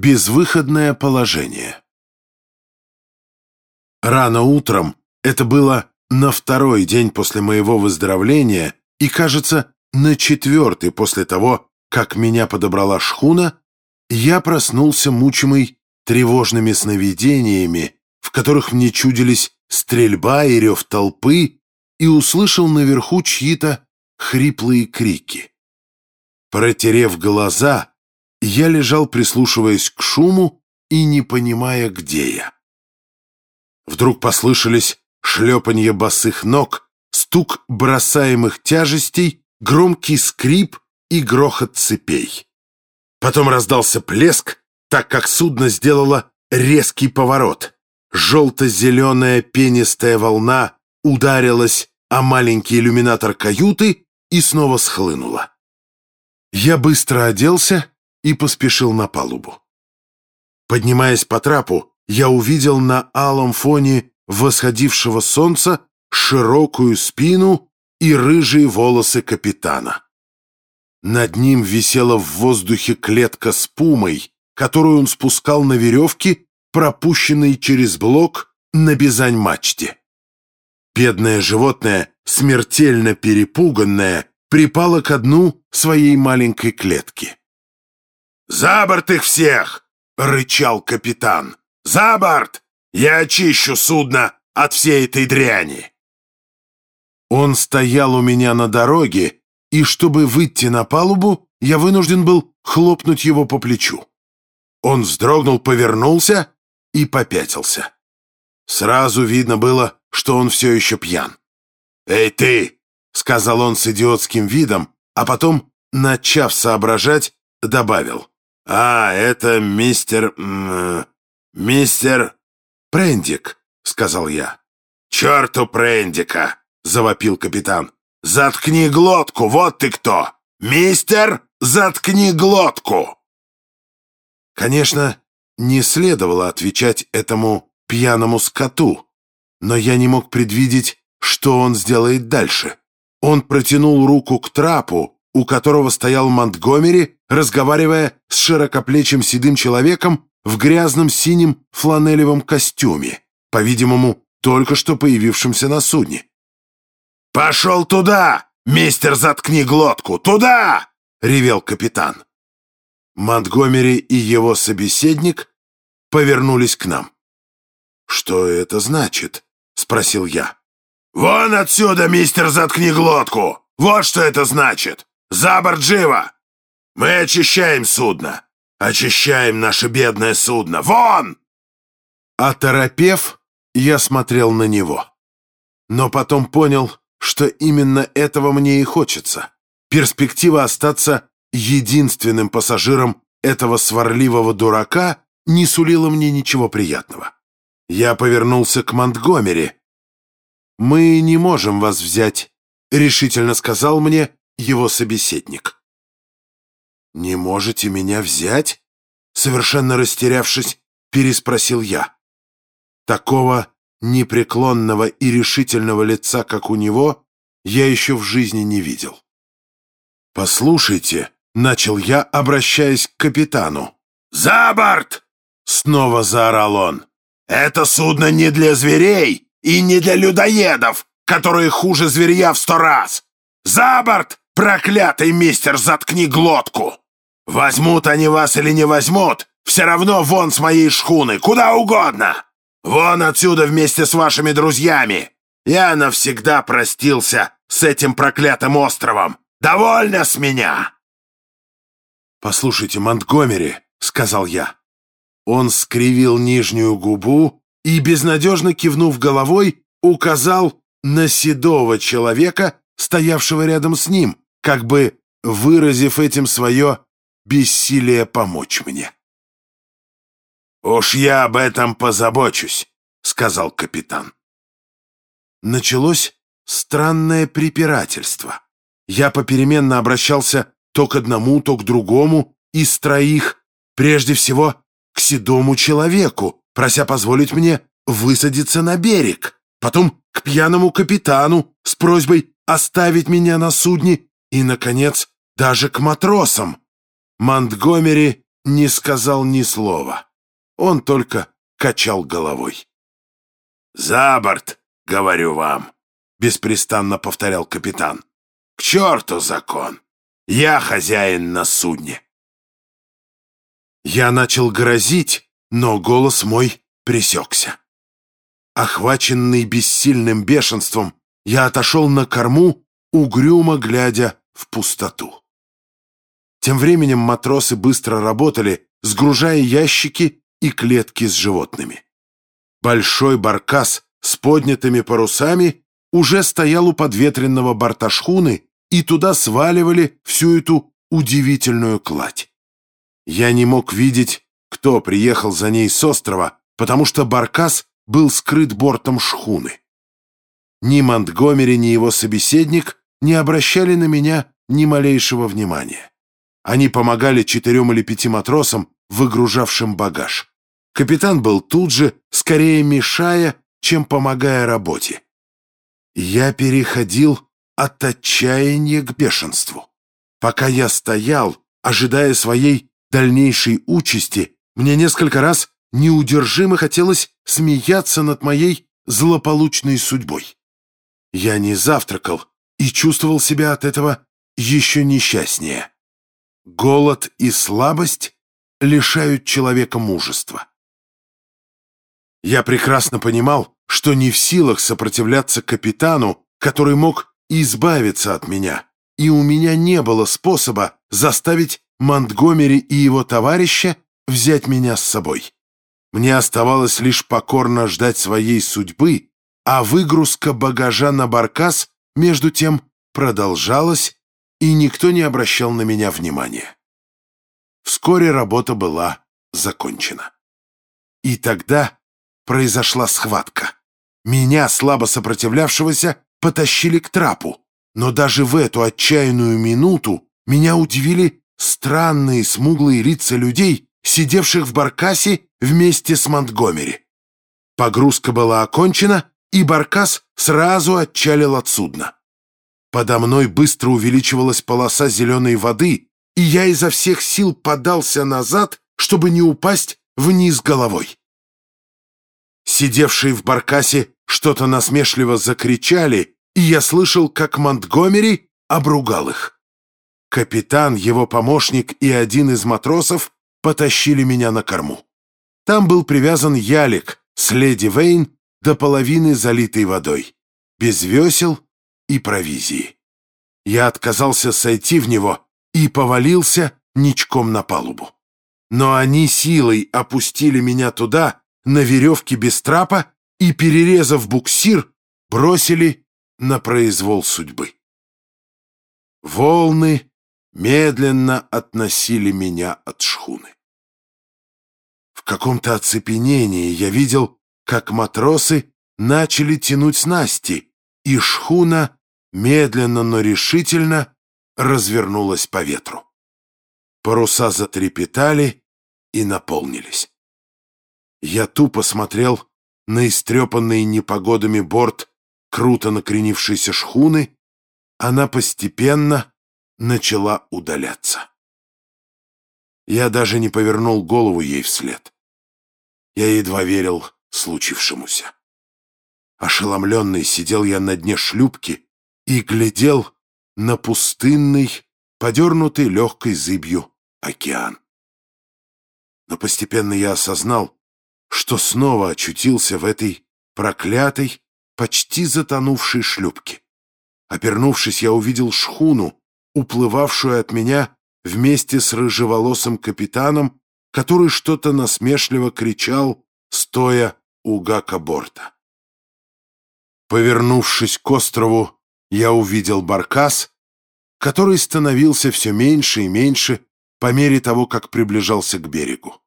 Безвыходное положение. Рано утром, это было на второй день после моего выздоровления и, кажется, на четвертый после того, как меня подобрала шхуна, я проснулся мучимый тревожными сновидениями, в которых мне чудились стрельба и рев толпы, и услышал наверху чьи-то хриплые крики. Протерев глаза, я лежал, прислушиваясь к шуму и не понимая, где я. Вдруг послышались шлепанье босых ног, стук бросаемых тяжестей, громкий скрип и грохот цепей. Потом раздался плеск, так как судно сделало резкий поворот. Желто-зеленая пенистая волна ударилась о маленький иллюминатор каюты и снова схлынула. Я быстро оделся и поспешил на палубу. Поднимаясь по трапу, я увидел на алом фоне восходившего солнца широкую спину и рыжие волосы капитана. Над ним висела в воздухе клетка с пумой, которую он спускал на веревке, пропущенной через блок на бизань-мачте. Бедное животное, смертельно перепуганное, припало ко дну своей маленькой клетки. «За борт их всех!» — рычал капитан. «За борт! Я очищу судно от всей этой дряни!» Он стоял у меня на дороге, и чтобы выйти на палубу, я вынужден был хлопнуть его по плечу. Он вздрогнул, повернулся и попятился. Сразу видно было, что он все еще пьян. «Эй, ты!» — сказал он с идиотским видом, а потом, начав соображать, добавил. «А, это мистер... мистер... Прендик», — сказал я. «Черту Прендика!» — завопил капитан. «Заткни глотку, вот ты кто! Мистер, заткни глотку!» Конечно, не следовало отвечать этому пьяному скоту, но я не мог предвидеть, что он сделает дальше. Он протянул руку к трапу, у которого стоял Монтгомери, разговаривая с широкоплечим седым человеком в грязном синем фланелевом костюме, по-видимому, только что появившемся на судне. «Пошел туда! Мистер, заткни глотку! Туда!» — ревел капитан. Монтгомери и его собеседник повернулись к нам. «Что это значит?» — спросил я. «Вон отсюда, мистер, заткни глотку! Вот что это значит! За борт живо! Мы очищаем судно! Очищаем наше бедное судно! Вон!» Оторопев, я смотрел на него. Но потом понял, что именно этого мне и хочется. Перспектива остаться единственным пассажиром этого сварливого дурака не сулила мне ничего приятного. Я повернулся к Монтгомери. «Мы не можем вас взять», — решительно сказал мне его собеседник. «Не можете меня взять?» Совершенно растерявшись, переспросил я. Такого непреклонного и решительного лица, как у него, я еще в жизни не видел. «Послушайте», — начал я, обращаясь к капитану. «За борт!» — снова заорал он. «Это судно не для зверей и не для людоедов, которые хуже зверья в сто раз! За борт, проклятый мистер, заткни глотку! Возьмут они вас или не возьмут, все равно вон с моей шхуны, куда угодно! Вон отсюда вместе с вашими друзьями! Я навсегда простился с этим проклятым островом! Довольно с меня!» «Послушайте, Монтгомери», — сказал я. Он скривил нижнюю губу и, безнадежно кивнув головой, указал на седого человека, стоявшего рядом с ним, как бы выразив этим свое бессилие помочь мне. «Уж я об этом позабочусь», — сказал капитан. Началось странное препирательство. Я попеременно обращался то к одному, то к другому из троих, прежде всего к седому человеку, прося позволить мне высадиться на берег, потом к пьяному капитану с просьбой оставить меня на судне и, наконец, даже к матросам. Монтгомери не сказал ни слова. Он только качал головой. «За борт, говорю вам», — беспрестанно повторял капитан. «К черту закон! Я хозяин на судне!» Я начал грозить, но голос мой пресекся. Охваченный бессильным бешенством, я отошел на корму, угрюмо глядя в пустоту. Тем временем матросы быстро работали, сгружая ящики и клетки с животными. Большой баркас с поднятыми парусами уже стоял у подветренного борта шхуны, и туда сваливали всю эту удивительную кладь. Я не мог видеть, кто приехал за ней с острова, потому что баркас был скрыт бортом шхуны. Ни Монтгомери, ни его собеседник не обращали на меня ни малейшего внимания. Они помогали четырем или пяти матросам, выгружавшим багаж. Капитан был тут же, скорее мешая, чем помогая работе. Я переходил от отчаяния к бешенству. Пока я стоял, ожидая своей дальнейшей участи, мне несколько раз неудержимо хотелось смеяться над моей злополучной судьбой. Я не завтракал и чувствовал себя от этого еще несчастнее. Голод и слабость лишают человека мужества. Я прекрасно понимал, что не в силах сопротивляться капитану, который мог избавиться от меня, и у меня не было способа заставить Монтгомери и его товарища взять меня с собой. Мне оставалось лишь покорно ждать своей судьбы, а выгрузка багажа на баркас, между тем, продолжалась, и никто не обращал на меня внимания. Вскоре работа была закончена. И тогда произошла схватка. Меня, слабо сопротивлявшегося, потащили к трапу, но даже в эту отчаянную минуту меня удивили странные смуглые лица людей, сидевших в баркасе вместе с Монтгомери. Погрузка была окончена, и баркас сразу отчалил от судна. Подо мной быстро увеличивалась полоса зеленой воды, и я изо всех сил подался назад, чтобы не упасть вниз головой. Сидевшие в баркасе что-то насмешливо закричали, и я слышал, как Монтгомери обругал их. Капитан, его помощник и один из матросов потащили меня на корму. Там был привязан ялик с леди Вейн до половины залитой водой, без весел и провизии. Я отказался сойти в него и повалился ничком на палубу. Но они силой опустили меня туда, на веревке без трапа, и, перерезав буксир, бросили на произвол судьбы. Волны медленно относили меня от шхуны. В каком-то оцепенении я видел, как матросы начали тянуть снасти, и шхуна медленно, но решительно развернулась по ветру. Паруса затрепетали и наполнились. Я тупо смотрел на истрепанный непогодами борт круто накренившейся шхуны, она постепенно начала удаляться. Я даже не повернул голову ей вслед. Я едва верил случившемуся. Ошеломленный сидел я на дне шлюпки и глядел на пустынный, подернутый легкой зыбью океан. Но постепенно я осознал, что снова очутился в этой проклятой, почти затонувшей шлюпке. Опернувшись, я увидел шхуну, уплывавшую от меня вместе с рыжеволосым капитаном, который что-то насмешливо кричал, стоя у гака борта. Повернувшись к острову, я увидел баркас, который становился все меньше и меньше по мере того, как приближался к берегу.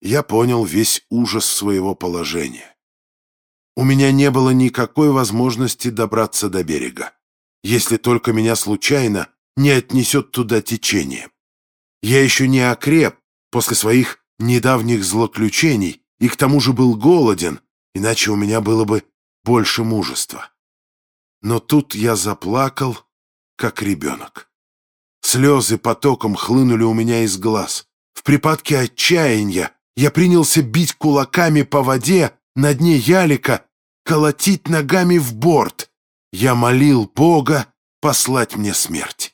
Я понял весь ужас своего положения. У меня не было никакой возможности добраться до берега, если только меня случайно не отнесет туда течение. Я еще не окреп после своих недавних злоключений и к тому же был голоден, иначе у меня было бы больше мужества. Но тут я заплакал, как ребенок. Слезы потоком хлынули у меня из глаз. В припадке отчаяния я принялся бить кулаками по воде на дне ялика, колотить ногами в борт. Я молил Бога послать мне смерть.